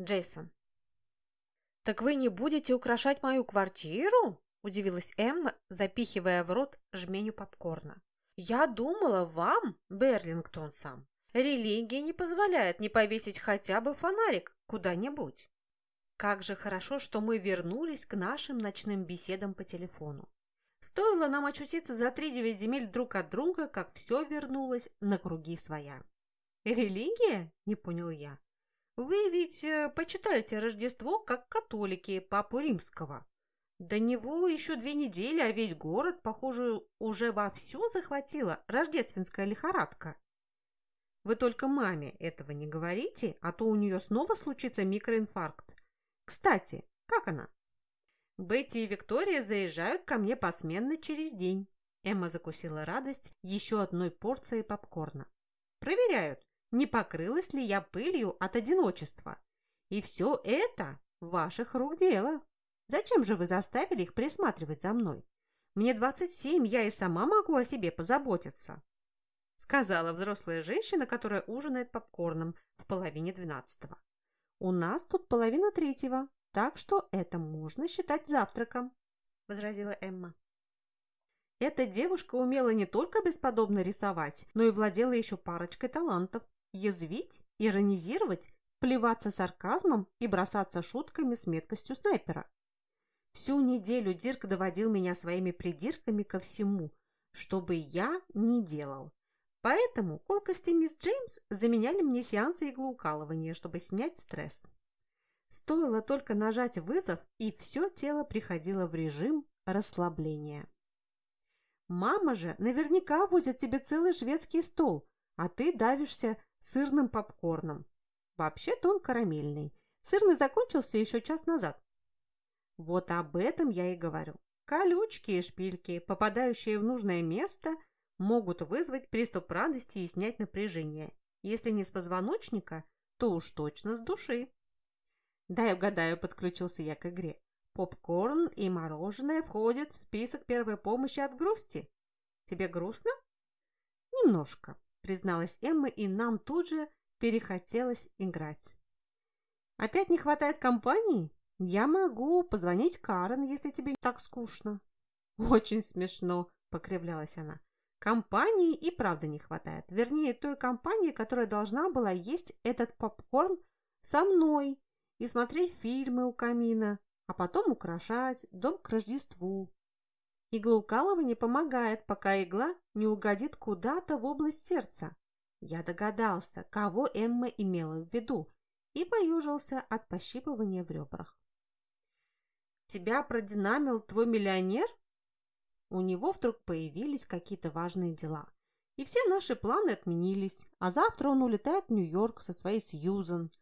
Джейсон. «Так вы не будете украшать мою квартиру?» – удивилась Эмма, запихивая в рот жменю попкорна. «Я думала, вам, Берлингтон сам, религия не позволяет не повесить хотя бы фонарик куда-нибудь. Как же хорошо, что мы вернулись к нашим ночным беседам по телефону. Стоило нам очутиться за три девять земель друг от друга, как все вернулось на круги своя. «Религия?» – не понял я. «Вы ведь э, почитаете Рождество как католики Папу Римского. До него еще две недели, а весь город, похоже, уже вовсю захватила рождественская лихорадка. Вы только маме этого не говорите, а то у нее снова случится микроинфаркт. Кстати, как она?» Бетти и Виктория заезжают ко мне посменно через день. Эмма закусила радость еще одной порцией попкорна. Проверяют, не покрылась ли я пылью от одиночества. И все это ваших рук дело. Зачем же вы заставили их присматривать за мной? Мне 27, я и сама могу о себе позаботиться. Сказала взрослая женщина, которая ужинает попкорном в половине двенадцатого. У нас тут половина третьего, так что это можно считать завтраком», – возразила Эмма. Эта девушка умела не только бесподобно рисовать, но и владела еще парочкой талантов – язвить, иронизировать, плеваться сарказмом и бросаться шутками с меткостью снайпера. Всю неделю Дирк доводил меня своими придирками ко всему, что бы я ни делал. Поэтому колкости мисс Джеймс заменяли мне сеансы иглоукалывания, чтобы снять стресс. Стоило только нажать вызов, и все тело приходило в режим расслабления. Мама же наверняка возит тебе целый шведский стол, а ты давишься сырным попкорном. Вообще-то он карамельный. Сырный закончился еще час назад. Вот об этом я и говорю. Колючки и шпильки, попадающие в нужное место, могут вызвать приступ радости и снять напряжение. Если не с позвоночника, то уж точно с души. «Дай угадаю», – подключился я к игре. «Попкорн и мороженое входят в список первой помощи от грусти. Тебе грустно?» «Немножко», – призналась Эмма, и нам тут же перехотелось играть. «Опять не хватает компании? Я могу позвонить Карен, если тебе так скучно». «Очень смешно», – покривлялась она. «Компании и правда не хватает. Вернее, той компании, которая должна была есть этот попкорн со мной и смотреть фильмы у камина, а потом украшать дом к Рождеству. Иглоукалывание помогает, пока игла не угодит куда-то в область сердца. Я догадался, кого Эмма имела в виду, и поюжился от пощипывания в ребрах. «Тебя продинамил твой миллионер?» У него вдруг появились какие-то важные дела. И все наши планы отменились, а завтра он улетает в Нью-Йорк со своей Сьюзан –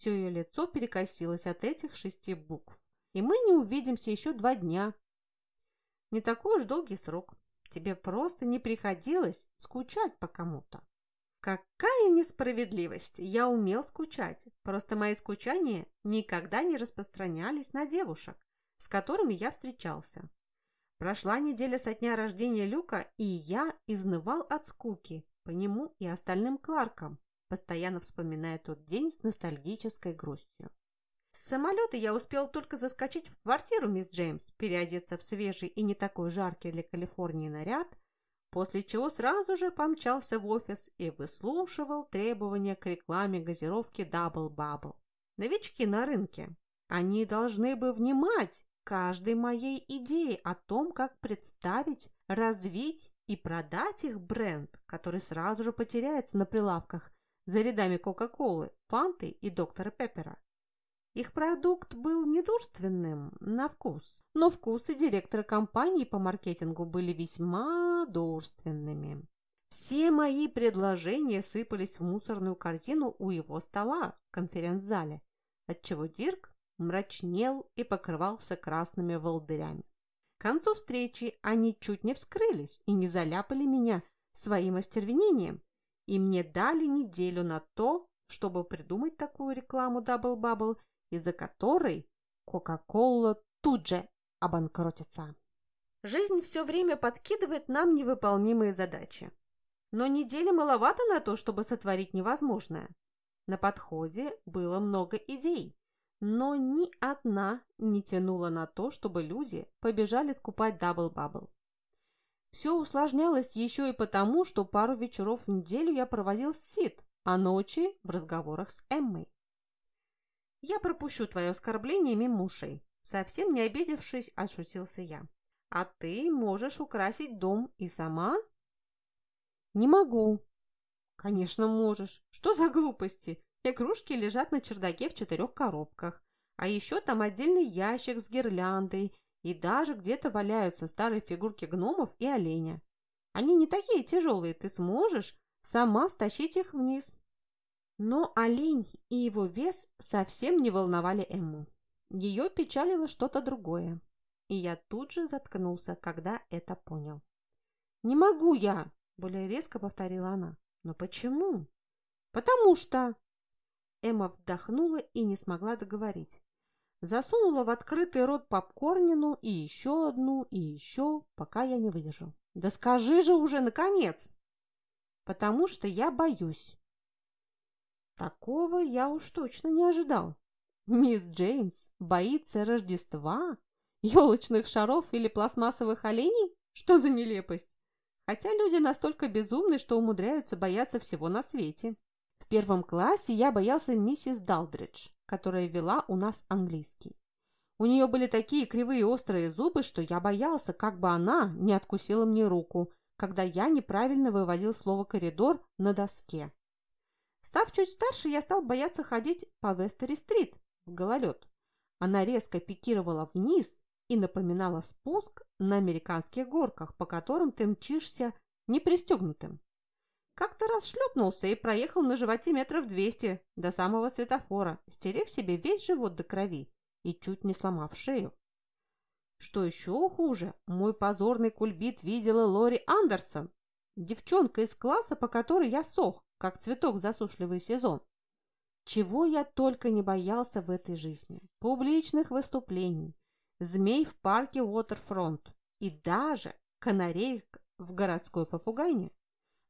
все ее лицо перекосилось от этих шести букв. И мы не увидимся еще два дня. Не такой уж долгий срок. Тебе просто не приходилось скучать по кому-то. Какая несправедливость! Я умел скучать, просто мои скучания никогда не распространялись на девушек, с которыми я встречался. Прошла неделя со дня рождения Люка, и я изнывал от скуки по нему и остальным Кларкам постоянно вспоминая тот день с ностальгической грустью. С самолета я успел только заскочить в квартиру мисс Джеймс, переодеться в свежий и не такой жаркий для Калифорнии наряд, после чего сразу же помчался в офис и выслушивал требования к рекламе газировки Double Bubble. Новички на рынке. Они должны бы внимать каждой моей идее о том, как представить, развить и продать их бренд, который сразу же потеряется на прилавках за рядами Кока-Колы, Фанты и Доктора Пеппера. Их продукт был недурственным на вкус, но вкусы директора компании по маркетингу были весьма дурственными. Все мои предложения сыпались в мусорную корзину у его стола в конференц-зале, отчего Дирк мрачнел и покрывался красными волдырями. К концу встречи они чуть не вскрылись и не заляпали меня своим остервенением, и мне дали неделю на то, чтобы придумать такую рекламу Double Bubble, из-за которой Coca-Cola тут же обанкротится. Жизнь все время подкидывает нам невыполнимые задачи. Но недели маловато на то, чтобы сотворить невозможное. На подходе было много идей, но ни одна не тянула на то, чтобы люди побежали скупать дабл-бабл. Все усложнялось еще и потому, что пару вечеров в неделю я проводил с Сид, а ночи в разговорах с Эммой. «Я пропущу твое оскорбление мимо ушей», совсем не обидевшись, отшутился я. «А ты можешь украсить дом и сама?» «Не могу». «Конечно можешь. Что за глупости? Игрушки лежат на чердаке в четырех коробках. А еще там отдельный ящик с гирляндой, и даже где-то валяются старые фигурки гномов и оленя. Они не такие тяжелые, ты сможешь сама стащить их вниз. Но олень и его вес совсем не волновали Эмму. Ее печалило что-то другое. И я тут же заткнулся, когда это понял. «Не могу я!» – более резко повторила она. «Но почему?» «Потому что...» Эмма вдохнула и не смогла договорить. Засунула в открытый рот попкорнину и еще одну, и еще, пока я не выдержал. «Да скажи же уже, наконец!» «Потому что я боюсь». Такого я уж точно не ожидал. Мисс Джеймс боится Рождества, елочных шаров или пластмассовых оленей? Что за нелепость? Хотя люди настолько безумны, что умудряются бояться всего на свете. В первом классе я боялся миссис Далдридж, которая вела у нас английский. У нее были такие кривые острые зубы, что я боялся, как бы она не откусила мне руку, когда я неправильно выводил слово «коридор» на доске. Став чуть старше, я стал бояться ходить по Вестери-стрит в гололед. Она резко пикировала вниз и напоминала спуск на американских горках, по которым ты мчишься непристегнутым. Как-то раз шлепнулся и проехал на животе метров двести до самого светофора, стерев себе весь живот до крови и чуть не сломав шею. Что еще хуже, мой позорный кульбит видела Лори Андерсон, девчонка из класса, по которой я сох, как цветок в засушливый сезон. Чего я только не боялся в этой жизни. Публичных выступлений, змей в парке Уотерфронт и даже канареек в городской попугайне.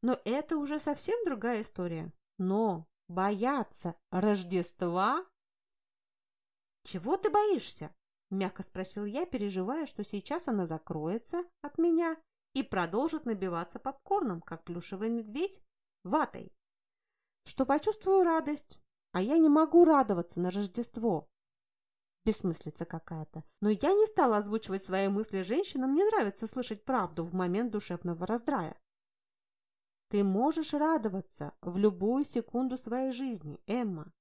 Но это уже совсем другая история. Но бояться Рождества? Чего ты боишься? Мягко спросил я, переживая, что сейчас она закроется от меня и продолжит набиваться попкорном, как плюшевый медведь, ватой что почувствую радость, а я не могу радоваться на Рождество. Бессмыслица какая-то. Но я не стала озвучивать свои мысли женщинам, мне нравится слышать правду в момент душевного раздрая. Ты можешь радоваться в любую секунду своей жизни, Эмма.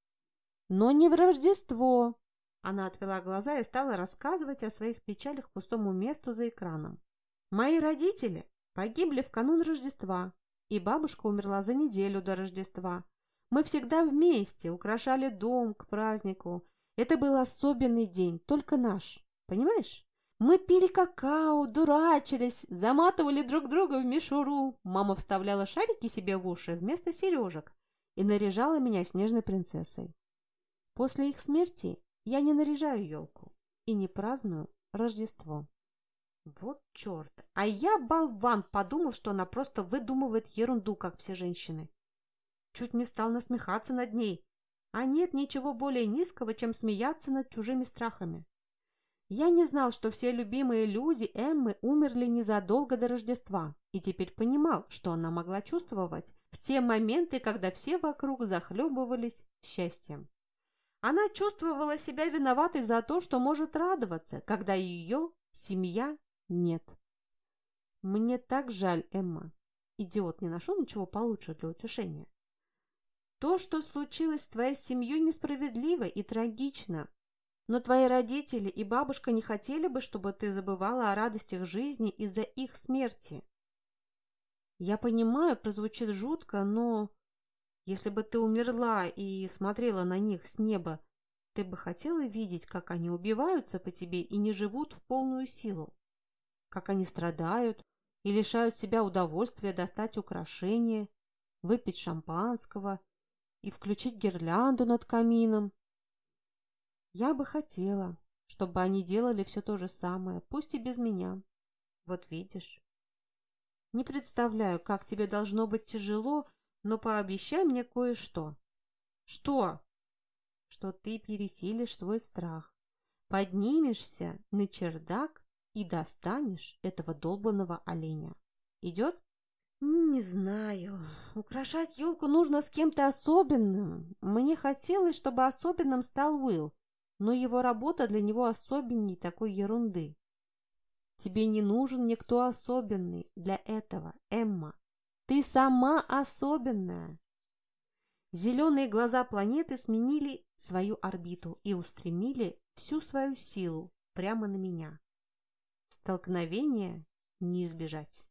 Но не в Рождество. Она отвела глаза и стала рассказывать о своих печалях пустому месту за экраном. Мои родители погибли в канун Рождества, и бабушка умерла за неделю до Рождества. Мы всегда вместе украшали дом к празднику. Это был особенный день, только наш. Понимаешь? Мы пили какао, дурачились, заматывали друг друга в мишуру. Мама вставляла шарики себе в уши вместо сережек и наряжала меня снежной принцессой. После их смерти я не наряжаю елку и не праздную Рождество. Вот черт! А я, болван, подумал, что она просто выдумывает ерунду, как все женщины. Чуть не стал насмехаться над ней. А нет ничего более низкого, чем смеяться над чужими страхами. Я не знал, что все любимые люди Эммы умерли незадолго до Рождества, и теперь понимал, что она могла чувствовать в те моменты, когда все вокруг захлебывались счастьем. Она чувствовала себя виноватой за то, что может радоваться, когда ее семья нет. Мне так жаль, Эмма. Идиот не нашел ничего получше для утешения. То, что случилось с твоей семьей, несправедливо и трагично. Но твои родители и бабушка не хотели бы, чтобы ты забывала о радостях жизни из-за их смерти. Я понимаю, прозвучит жутко, но если бы ты умерла и смотрела на них с неба, ты бы хотела видеть, как они убиваются по тебе и не живут в полную силу, как они страдают и лишают себя удовольствия достать украшения, выпить шампанского и включить гирлянду над камином. Я бы хотела, чтобы они делали все то же самое, пусть и без меня. Вот видишь. Не представляю, как тебе должно быть тяжело, но пообещай мне кое-что. Что? Что ты пересилишь свой страх, поднимешься на чердак и достанешь этого долбанного оленя. Идет? Не знаю. Украшать елку нужно с кем-то особенным. Мне хотелось, чтобы особенным стал Уилл, но его работа для него особенней такой ерунды. Тебе не нужен никто особенный для этого, Эмма. Ты сама особенная. Зеленые глаза планеты сменили свою орбиту и устремили всю свою силу прямо на меня. Столкновение не избежать.